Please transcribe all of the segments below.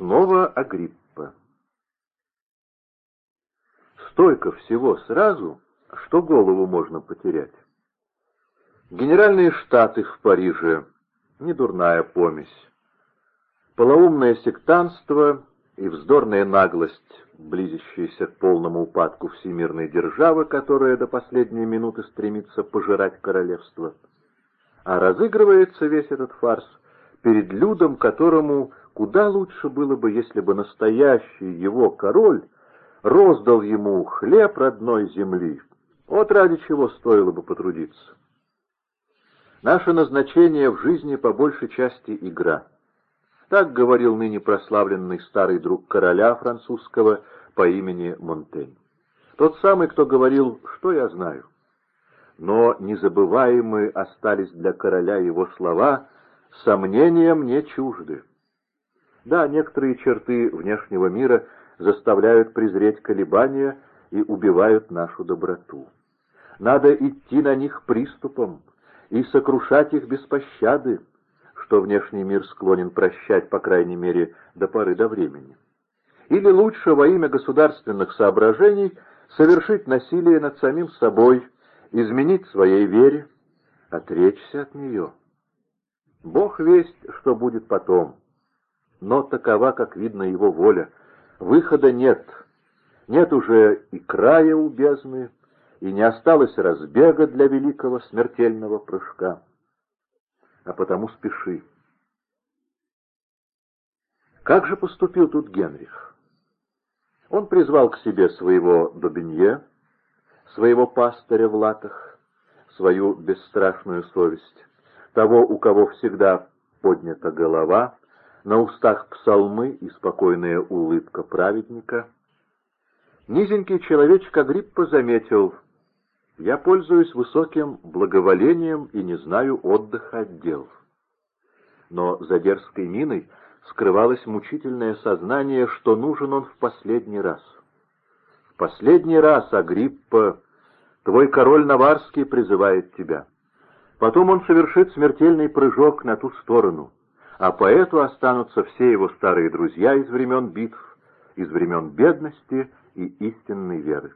Снова Агриппа. Столько всего сразу, что голову можно потерять. Генеральные штаты в Париже — недурная помесь. Полоумное сектантство и вздорная наглость, близящаяся к полному упадку всемирной державы, которая до последней минуты стремится пожирать королевство. А разыгрывается весь этот фарс перед людом, которому куда лучше было бы, если бы настоящий его король роздал ему хлеб родной земли. Вот ради чего стоило бы потрудиться. Наше назначение в жизни по большей части игра. Так говорил ныне прославленный старый друг короля французского по имени Монтень. Тот самый, кто говорил, что я знаю. Но незабываемы остались для короля его слова, сомнениям не чужды. Да, некоторые черты внешнего мира заставляют презреть колебания и убивают нашу доброту. Надо идти на них приступом и сокрушать их без пощады, что внешний мир склонен прощать, по крайней мере, до поры до времени. Или лучше во имя государственных соображений совершить насилие над самим собой, изменить своей вере, отречься от нее. Бог весть, что будет потом. Но такова, как видно, его воля. Выхода нет. Нет уже и края у бездны, и не осталось разбега для великого смертельного прыжка. А потому спеши. Как же поступил тут Генрих? Он призвал к себе своего Добенье, своего пастыря в латах, свою бесстрашную совесть, того, у кого всегда поднята голова, на устах псалмы и спокойная улыбка праведника. Низенький человечек Агриппа заметил — я пользуюсь высоким благоволением и не знаю отдыха от дел. Но за дерзкой миной скрывалось мучительное сознание, что нужен он в последний раз. В последний раз, Агриппа, твой король Наварский призывает тебя. Потом он совершит смертельный прыжок на ту сторону, а поэту останутся все его старые друзья из времен битв, из времен бедности и истинной веры.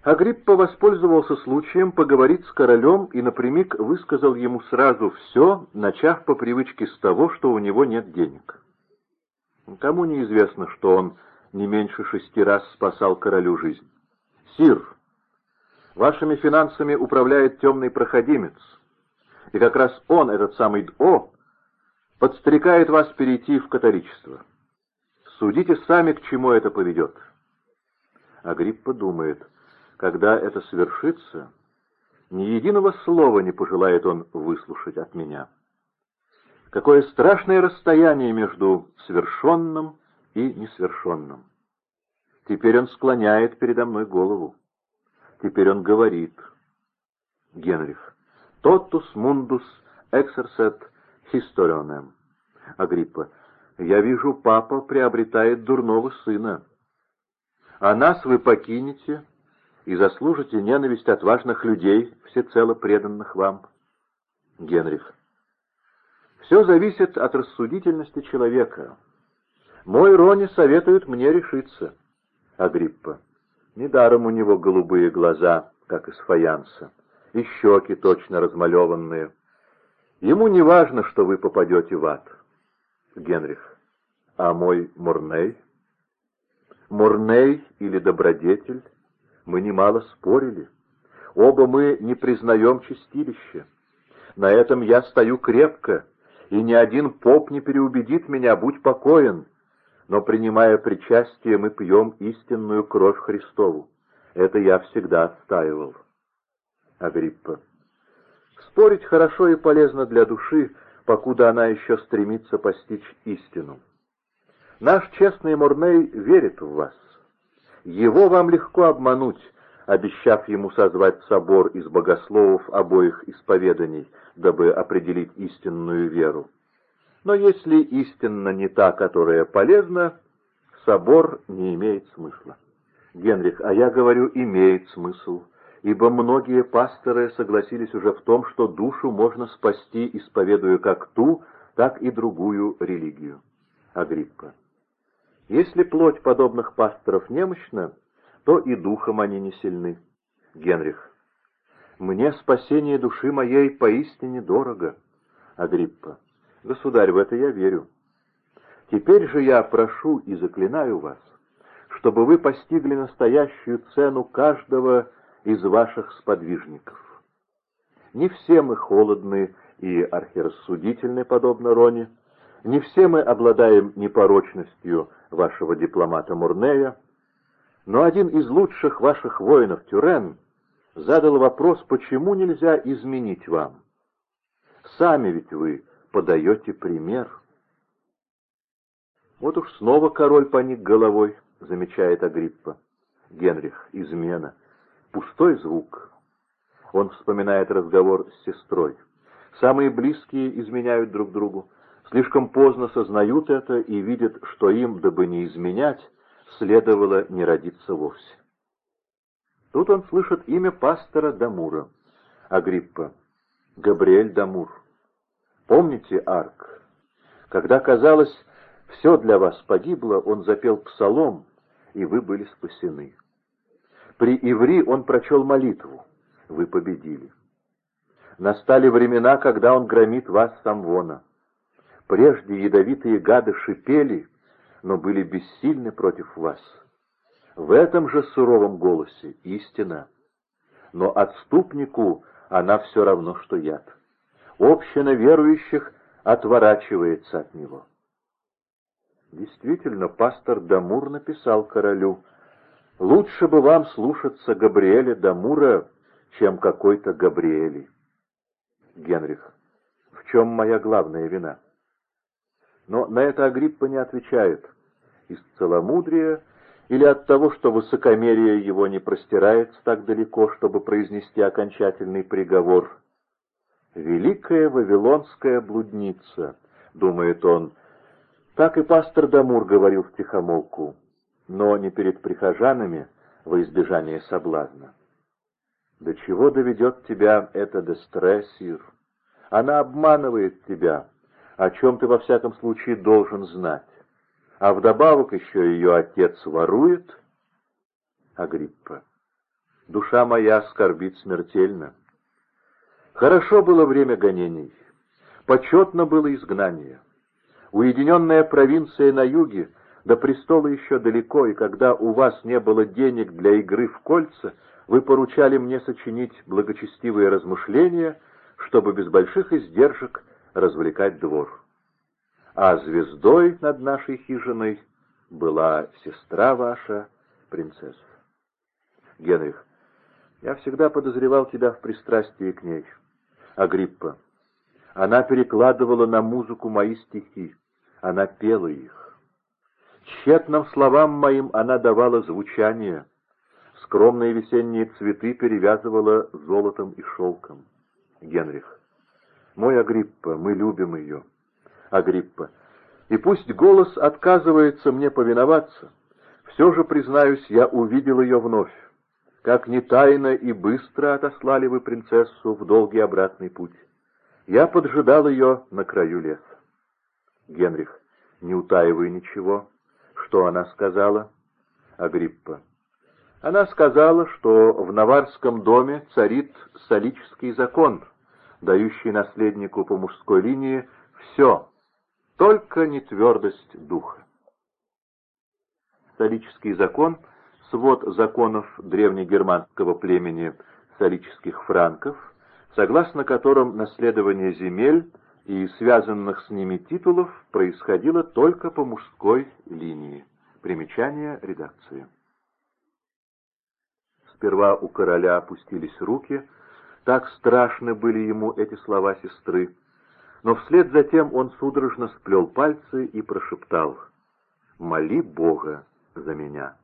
Агриппа воспользовался случаем поговорить с королем и напрямик высказал ему сразу все, начав по привычке с того, что у него нет денег. Кому неизвестно, что он не меньше шести раз спасал королю жизнь. «Сир, вашими финансами управляет темный проходимец, и как раз он, этот самый Д'О, подстрекает вас перейти в католичество. Судите сами, к чему это поведет». Агриппа думает — когда это свершится, ни единого слова не пожелает он выслушать от меня. Какое страшное расстояние между свершенным и несвершенным. Теперь он склоняет передо мной голову. Теперь он говорит. Генрих. «Totus mundus exercet historionem». Агриппа. «Я вижу, папа приобретает дурного сына. А нас вы покинете, и заслужите ненависть отважных людей, всецело преданных вам. Генрих. Все зависит от рассудительности человека. Мой Рони советует мне решиться. Агриппа. Недаром у него голубые глаза, как из фаянса, и щеки точно размалеванные. Ему не важно, что вы попадете в ад. Генрих. А мой Мурней? Мурней или добродетель мы немало спорили. Оба мы не признаем чистилище. На этом я стою крепко, и ни один поп не переубедит меня, будь покоен. Но, принимая причастие, мы пьем истинную кровь Христову. Это я всегда отстаивал. Агриппа. Спорить хорошо и полезно для души, покуда она еще стремится постичь истину. Наш честный Мурней верит в вас. Его вам легко обмануть, обещав ему созвать собор из богословов обоих исповеданий, дабы определить истинную веру. Но если истинно не та, которая полезна, собор не имеет смысла. Генрих, а я говорю, имеет смысл, ибо многие пасторы согласились уже в том, что душу можно спасти, исповедуя как ту, так и другую религию. Агриппа. Если плоть подобных пасторов немощна, то и духом они не сильны. Генрих. Мне спасение души моей поистине дорого. Агриппа. Государь, в это я верю. Теперь же я прошу и заклинаю вас, чтобы вы постигли настоящую цену каждого из ваших сподвижников. Не все мы холодны и архирассудительны, подобно Роне, не все мы обладаем непорочностью вашего дипломата Мурнея, но один из лучших ваших воинов, Тюрен, задал вопрос, почему нельзя изменить вам. Сами ведь вы подаете пример. Вот уж снова король поник головой, замечает Агриппа. Генрих, измена. Пустой звук. Он вспоминает разговор с сестрой. Самые близкие изменяют друг другу. Слишком поздно сознают это и видят, что им, дабы не изменять, следовало не родиться вовсе. Тут он слышит имя пастора Дамура, Агриппа, Габриэль Дамур. Помните Арк? Когда, казалось, все для вас погибло, он запел псалом, и вы были спасены. При Иври он прочел молитву, вы победили. Настали времена, когда он громит вас самвона. Прежде ядовитые гады шипели, но были бессильны против вас. В этом же суровом голосе истина. Но отступнику она все равно, что яд. Община верующих отворачивается от него. Действительно, пастор Дамур написал королю, «Лучше бы вам слушаться Габриэля Дамура, чем какой-то Габриэли». Генрих, в чем моя главная вина? Но на это Агриппа не отвечает. Из целомудрия или от того, что высокомерие его не простирается так далеко, чтобы произнести окончательный приговор. «Великая вавилонская блудница», — думает он, — так и пастор Дамур говорил в тихомолку, но не перед прихожанами во избежание соблазна. «До чего доведет тебя эта дестрессир? Она обманывает тебя, о чем ты во всяком случае должен знать. А вдобавок еще ее отец ворует. Агриппа. Душа моя скорбит смертельно. Хорошо было время гонений. Почетно было изгнание. Уединенная провинция на юге, до престола еще далеко, и когда у вас не было денег для игры в кольца, вы поручали мне сочинить благочестивые размышления, чтобы без больших издержек развлекать двор. А звездой над нашей хижиной была сестра ваша, принцесса. Генрих, я всегда подозревал тебя в пристрастии к ней. Агриппа, она перекладывала на музыку мои стихи, она пела их. Тщетным словам моим она давала звучание, скромные весенние цветы перевязывала золотом и шелком. Генрих, мой Агриппа, мы любим ее. Агриппа, и пусть голос отказывается мне повиноваться, все же, признаюсь, я увидел ее вновь. Как не тайно и быстро отослали вы принцессу в долгий обратный путь. Я поджидал ее на краю леса. Генрих, не утаивай ничего. Что она сказала? Агриппа. Она сказала, что в Наварском доме царит солический закон, дающий наследнику по мужской линии все, только не твердость духа. Солический закон — свод законов древнегерманского племени солических франков, согласно которым наследование земель и связанных с ними титулов происходило только по мужской линии. Примечание редакции. Сперва у короля опустились руки, так страшны были ему эти слова сестры, но вслед за тем он судорожно сплел пальцы и прошептал «Моли Бога за меня».